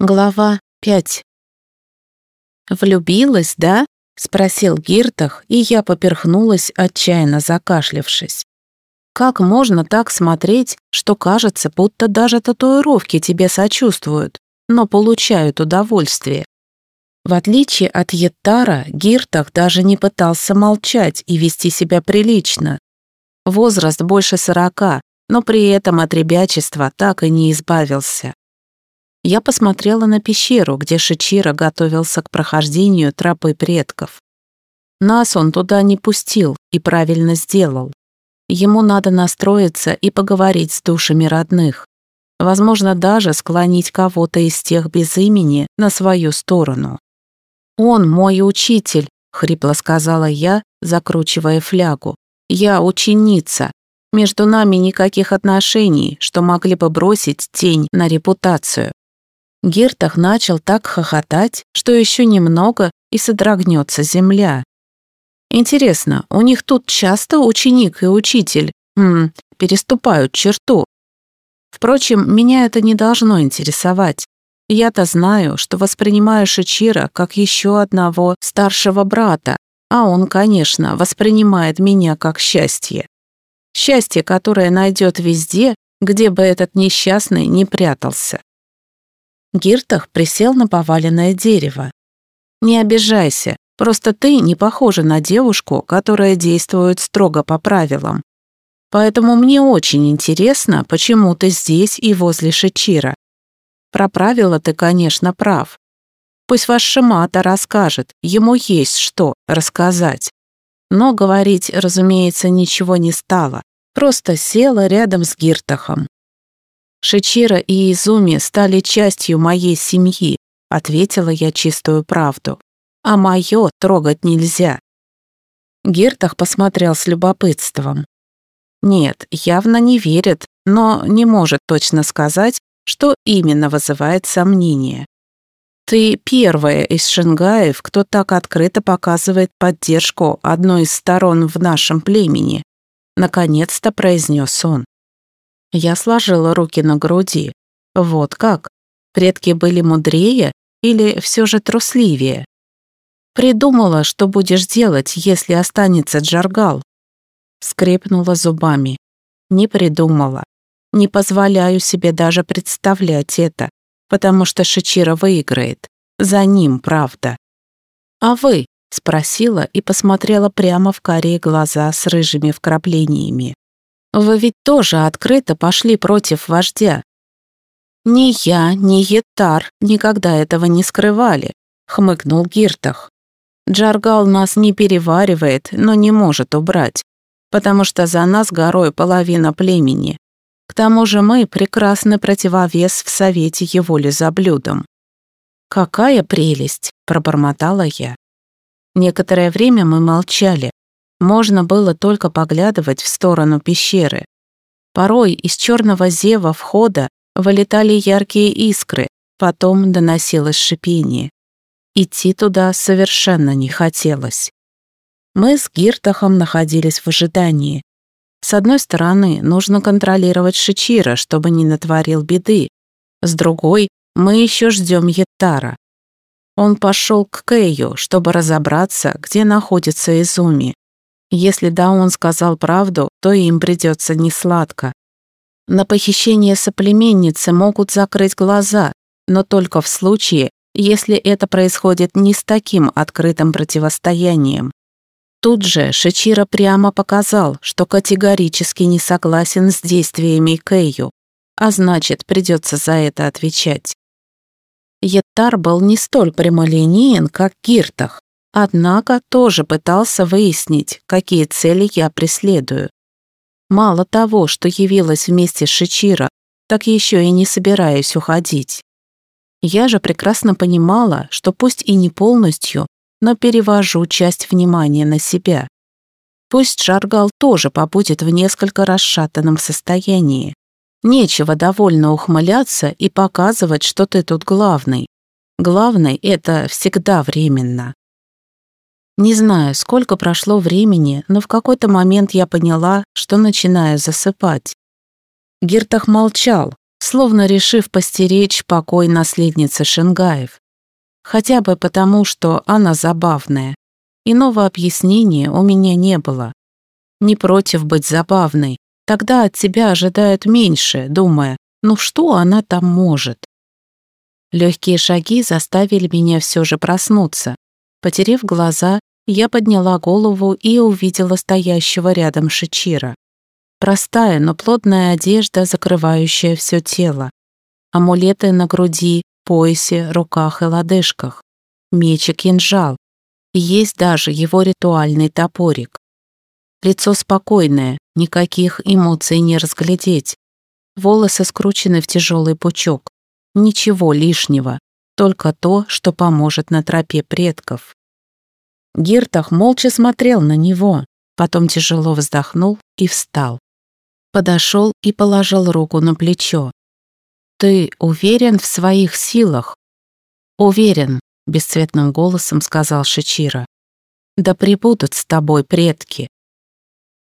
Глава 5 «Влюбилась, да?» — спросил Гиртах, и я поперхнулась, отчаянно закашлявшись. «Как можно так смотреть, что кажется, будто даже татуировки тебе сочувствуют, но получают удовольствие?» В отличие от Еттара, Гиртах даже не пытался молчать и вести себя прилично. Возраст больше сорока, но при этом от ребячества так и не избавился. Я посмотрела на пещеру, где Шичира готовился к прохождению тропы предков. Нас он туда не пустил и правильно сделал. Ему надо настроиться и поговорить с душами родных. Возможно, даже склонить кого-то из тех без имени на свою сторону. «Он мой учитель», — хрипло сказала я, закручивая флягу. «Я ученица. Между нами никаких отношений, что могли бы бросить тень на репутацию. Гертах начал так хохотать, что еще немного и содрогнется земля. Интересно, у них тут часто ученик и учитель м, переступают черту? Впрочем, меня это не должно интересовать. Я-то знаю, что воспринимаю Шичира как еще одного старшего брата, а он, конечно, воспринимает меня как счастье. Счастье, которое найдет везде, где бы этот несчастный не прятался. Гиртах присел на поваленное дерево. «Не обижайся, просто ты не похожа на девушку, которая действует строго по правилам. Поэтому мне очень интересно, почему ты здесь и возле Шичира. Про правила ты, конечно, прав. Пусть ваш Шимата расскажет, ему есть что рассказать. Но говорить, разумеется, ничего не стало, просто села рядом с Гиртахом. Шичира и Изуми стали частью моей семьи, ответила я чистую правду. А мое трогать нельзя. Гертах посмотрел с любопытством. Нет, явно не верит, но не может точно сказать, что именно вызывает сомнения. Ты первая из шингаев, кто так открыто показывает поддержку одной из сторон в нашем племени, наконец-то произнес он. Я сложила руки на груди. Вот как? Предки были мудрее или все же трусливее? Придумала, что будешь делать, если останется Джаргал. Скрипнула зубами. Не придумала. Не позволяю себе даже представлять это, потому что Шичира выиграет. За ним, правда. А вы? Спросила и посмотрела прямо в карие глаза с рыжими вкраплениями. Вы ведь тоже открыто пошли против вождя. Ни я, ни Етар никогда этого не скрывали, хмыкнул Гиртах. Джаргал нас не переваривает, но не может убрать, потому что за нас горой половина племени. К тому же мы прекрасный противовес в совете его лизоблюдом. «Какая прелесть!» – пробормотала я. Некоторое время мы молчали, можно было только поглядывать в сторону пещеры. Порой из черного зева входа вылетали яркие искры, потом доносилось шипение. Идти туда совершенно не хотелось. Мы с Гиртахом находились в ожидании. С одной стороны, нужно контролировать Шичира, чтобы не натворил беды. С другой, мы еще ждем Еттара. Он пошел к Кэю, чтобы разобраться, где находится Изуми. Если да, он сказал правду, то им придется несладко. На похищение соплеменницы могут закрыть глаза, но только в случае, если это происходит не с таким открытым противостоянием. Тут же Шичира прямо показал, что категорически не согласен с действиями Кэю, а значит, придется за это отвечать. Еттар был не столь прямолинеен, как Гиртах, Однако тоже пытался выяснить, какие цели я преследую. Мало того, что явилась вместе с Шичиро, так еще и не собираюсь уходить. Я же прекрасно понимала, что пусть и не полностью, но перевожу часть внимания на себя. Пусть Шаргал тоже побудет в несколько расшатанном состоянии. Нечего довольно ухмыляться и показывать, что ты тут главный. Главный — это всегда временно. Не знаю, сколько прошло времени, но в какой-то момент я поняла, что начинаю засыпать. Гиртах молчал, словно решив постеречь покой наследницы Шенгаев. Хотя бы потому, что она забавная. Иного объяснения у меня не было. Не против быть забавной, тогда от тебя ожидают меньше, думая, ну что она там может? Легкие шаги заставили меня все же проснуться. Потерев глаза, я подняла голову и увидела стоящего рядом Шичира. Простая, но плотная одежда, закрывающая все тело. Амулеты на груди, поясе, руках и лодыжках. Меч и кинжал. И есть даже его ритуальный топорик. Лицо спокойное, никаких эмоций не разглядеть. Волосы скручены в тяжелый пучок. Ничего лишнего, только то, что поможет на тропе предков. Гиртах молча смотрел на него, потом тяжело вздохнул и встал. Подошел и положил руку на плечо. «Ты уверен в своих силах?» «Уверен», — бесцветным голосом сказал Шичира. «Да прибудут с тобой предки».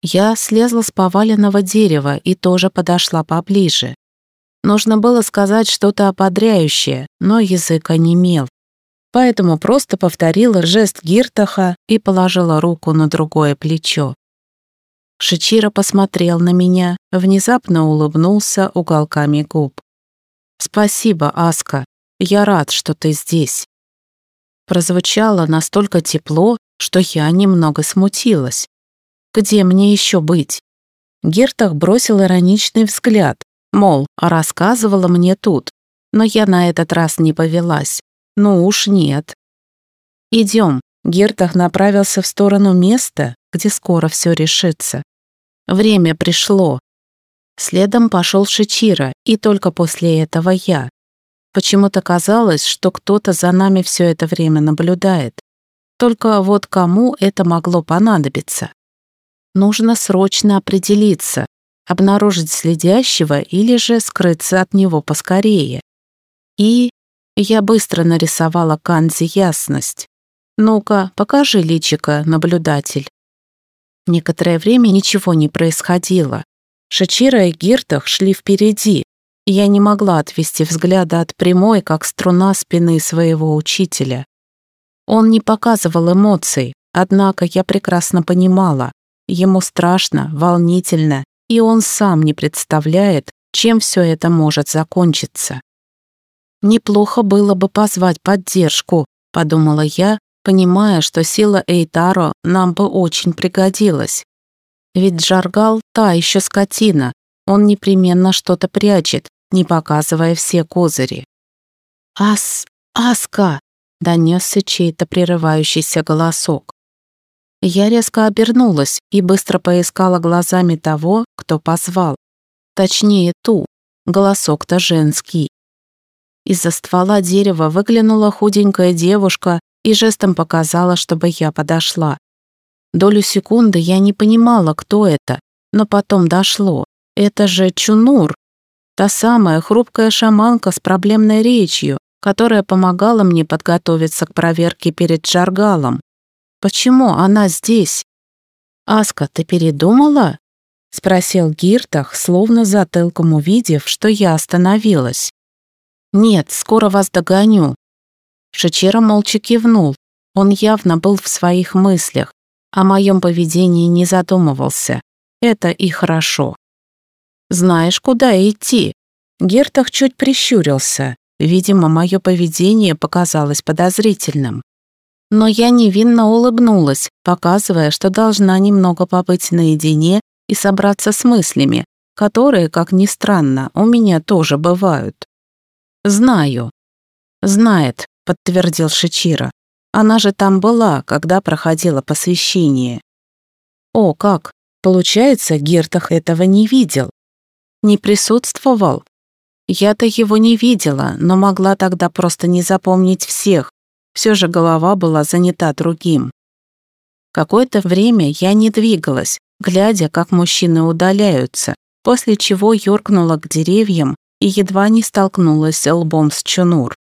Я слезла с поваленного дерева и тоже подошла поближе. Нужно было сказать что-то ободряющее, но язык онемел. Поэтому просто повторила жест Гиртаха и положила руку на другое плечо. Шичира посмотрел на меня, внезапно улыбнулся уголками губ. «Спасибо, Аска. Я рад, что ты здесь». Прозвучало настолько тепло, что я немного смутилась. Где мне еще быть? Гертах бросил ироничный взгляд, мол, рассказывала мне тут, но я на этот раз не повелась. Ну уж нет. Идем. Гертах направился в сторону места, где скоро все решится. Время пришло. Следом пошел Шичира, и только после этого я. Почему-то казалось, что кто-то за нами все это время наблюдает. Только вот кому это могло понадобиться? Нужно срочно определиться, обнаружить следящего или же скрыться от него поскорее. И я быстро нарисовала Канзи ясность. «Ну-ка, покажи личика, наблюдатель». Некоторое время ничего не происходило. Шачира и Гиртах шли впереди. Я не могла отвести взгляда от прямой, как струна спины своего учителя. Он не показывал эмоций, однако я прекрасно понимала. Ему страшно, волнительно, и он сам не представляет, чем все это может закончиться. «Неплохо было бы позвать поддержку», — подумала я, понимая, что сила Эйтаро нам бы очень пригодилась. Ведь Джаргал — та еще скотина, он непременно что-то прячет, не показывая все козыри. «Ас... Аска!» — донесся чей-то прерывающийся голосок. Я резко обернулась и быстро поискала глазами того, кто позвал. Точнее, ту. Голосок-то женский. Из-за ствола дерева выглянула худенькая девушка и жестом показала, чтобы я подошла. Долю секунды я не понимала, кто это, но потом дошло. Это же Чунур, та самая хрупкая шаманка с проблемной речью, которая помогала мне подготовиться к проверке перед Джаргалом. Почему она здесь? Аска, ты передумала? Спросил Гиртах, словно затылком увидев, что я остановилась. Нет, скоро вас догоню. Шичера молча кивнул. Он явно был в своих мыслях. О моем поведении не задумывался. Это и хорошо. Знаешь, куда идти? Гертах чуть прищурился. Видимо, мое поведение показалось подозрительным. Но я невинно улыбнулась, показывая, что должна немного побыть наедине и собраться с мыслями, которые, как ни странно, у меня тоже бывают. «Знаю». «Знает», — подтвердил Шичира. «Она же там была, когда проходила посвящение». «О, как! Получается, Гертах этого не видел. Не присутствовал. Я-то его не видела, но могла тогда просто не запомнить всех, все же голова была занята другим. Какое-то время я не двигалась, глядя, как мужчины удаляются, после чего юркнула к деревьям и едва не столкнулась лбом с Чунур.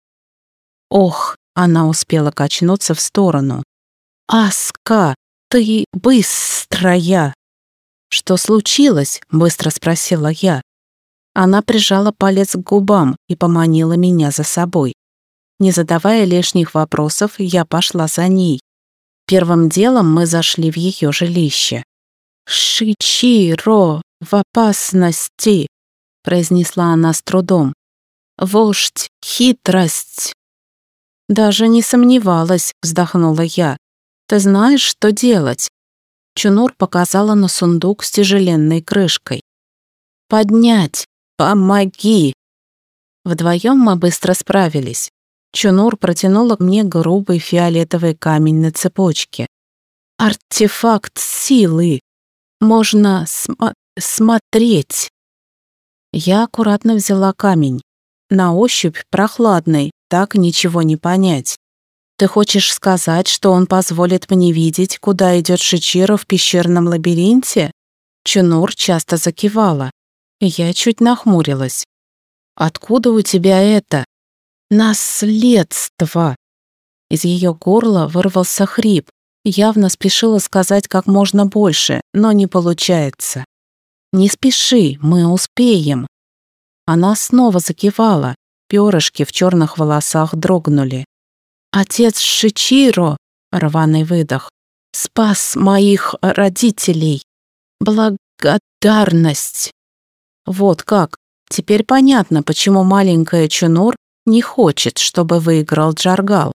Ох, она успела качнуться в сторону. «Аска, ты быстрая!» «Что случилось?» — быстро спросила я. Она прижала палец к губам и поманила меня за собой. Не задавая лишних вопросов, я пошла за ней. Первым делом мы зашли в ее жилище. «Шичиро в опасности!» — произнесла она с трудом. «Вождь, хитрость!» «Даже не сомневалась», — вздохнула я. «Ты знаешь, что делать?» Чунур показала на сундук с тяжеленной крышкой. «Поднять! Помоги!» Вдвоем мы быстро справились. Чунур протянула мне грубый фиолетовый камень на цепочке. «Артефакт силы! Можно см смотреть!» Я аккуратно взяла камень. На ощупь прохладный, так ничего не понять. Ты хочешь сказать, что он позволит мне видеть, куда идет Шичиро в пещерном лабиринте? Чунур часто закивала. Я чуть нахмурилась. Откуда у тебя это? Наследство. Из ее горла вырвался хрип. Явно спешила сказать как можно больше, но не получается. «Не спеши, мы успеем». Она снова закивала, перышки в черных волосах дрогнули. «Отец Шичиро!» — рваный выдох. «Спас моих родителей! Благодарность!» Вот как. Теперь понятно, почему маленькая Чунур не хочет, чтобы выиграл Джаргал.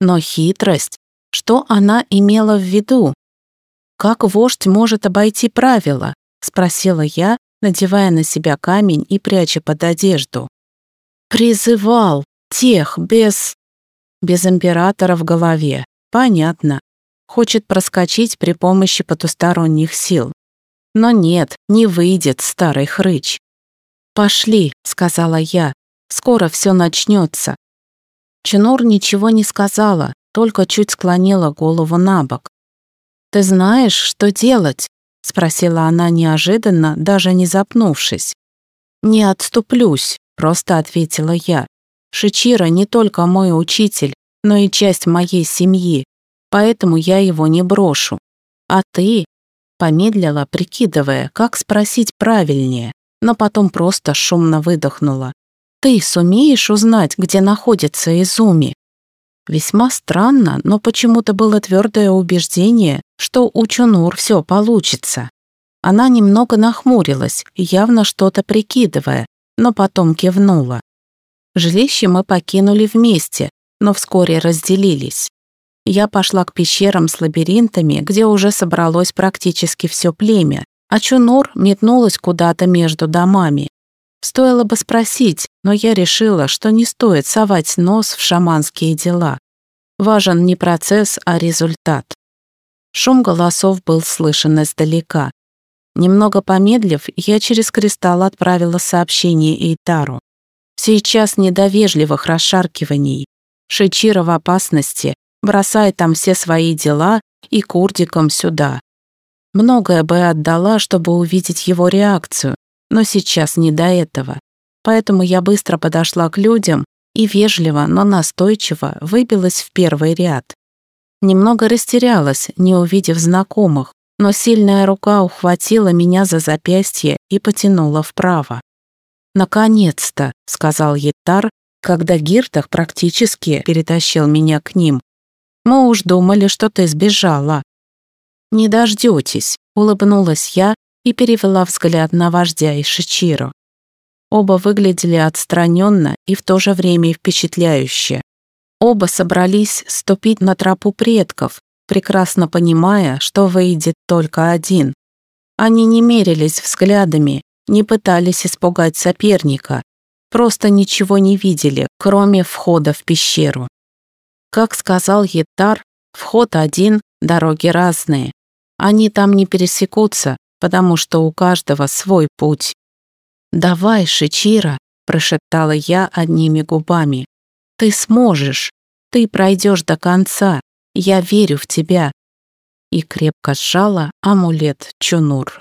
Но хитрость, что она имела в виду? «Как вождь может обойти правила?» — спросила я, надевая на себя камень и пряча под одежду. «Призывал тех без...» Без императора в голове. Понятно. Хочет проскочить при помощи потусторонних сил. Но нет, не выйдет старый хрыч. «Пошли», — сказала я, — «скоро все начнется». Чинур ничего не сказала, только чуть склонила голову на бок. «Ты знаешь, что делать?» — спросила она неожиданно, даже не запнувшись. «Не отступлюсь», — просто ответила я. Шичира не только мой учитель, но и часть моей семьи, поэтому я его не брошу. А ты?» Помедлила, прикидывая, как спросить правильнее, но потом просто шумно выдохнула. «Ты сумеешь узнать, где находится Изуми?» Весьма странно, но почему-то было твердое убеждение, что у Чунур все получится. Она немного нахмурилась, явно что-то прикидывая, но потом кивнула. Жилище мы покинули вместе, но вскоре разделились. Я пошла к пещерам с лабиринтами, где уже собралось практически все племя, а Чунур метнулась куда-то между домами. Стоило бы спросить, но я решила, что не стоит совать нос в шаманские дела. Важен не процесс, а результат. Шум голосов был слышен издалека. Немного помедлив, я через кристалл отправила сообщение Эйтару. Сейчас не до вежливых расшаркиваний. Шичира в опасности, бросай там все свои дела и курдиком сюда. Многое бы отдала, чтобы увидеть его реакцию, но сейчас не до этого. Поэтому я быстро подошла к людям и вежливо, но настойчиво выбилась в первый ряд. Немного растерялась, не увидев знакомых, но сильная рука ухватила меня за запястье и потянула вправо. «Наконец-то», — сказал Ятар, когда Гиртах практически перетащил меня к ним. «Мы уж думали, что ты сбежала». «Не дождетесь», — улыбнулась я и перевела взгляд на вождя и Шичиро. Оба выглядели отстраненно и в то же время впечатляюще. Оба собрались ступить на тропу предков, прекрасно понимая, что выйдет только один. Они не мерились взглядами, не пытались испугать соперника, просто ничего не видели, кроме входа в пещеру. Как сказал Етар, вход один, дороги разные. Они там не пересекутся, потому что у каждого свой путь. «Давай, Шичира», — прошептала я одними губами. «Ты сможешь, ты пройдешь до конца, я верю в тебя». И крепко сжала амулет Чунур.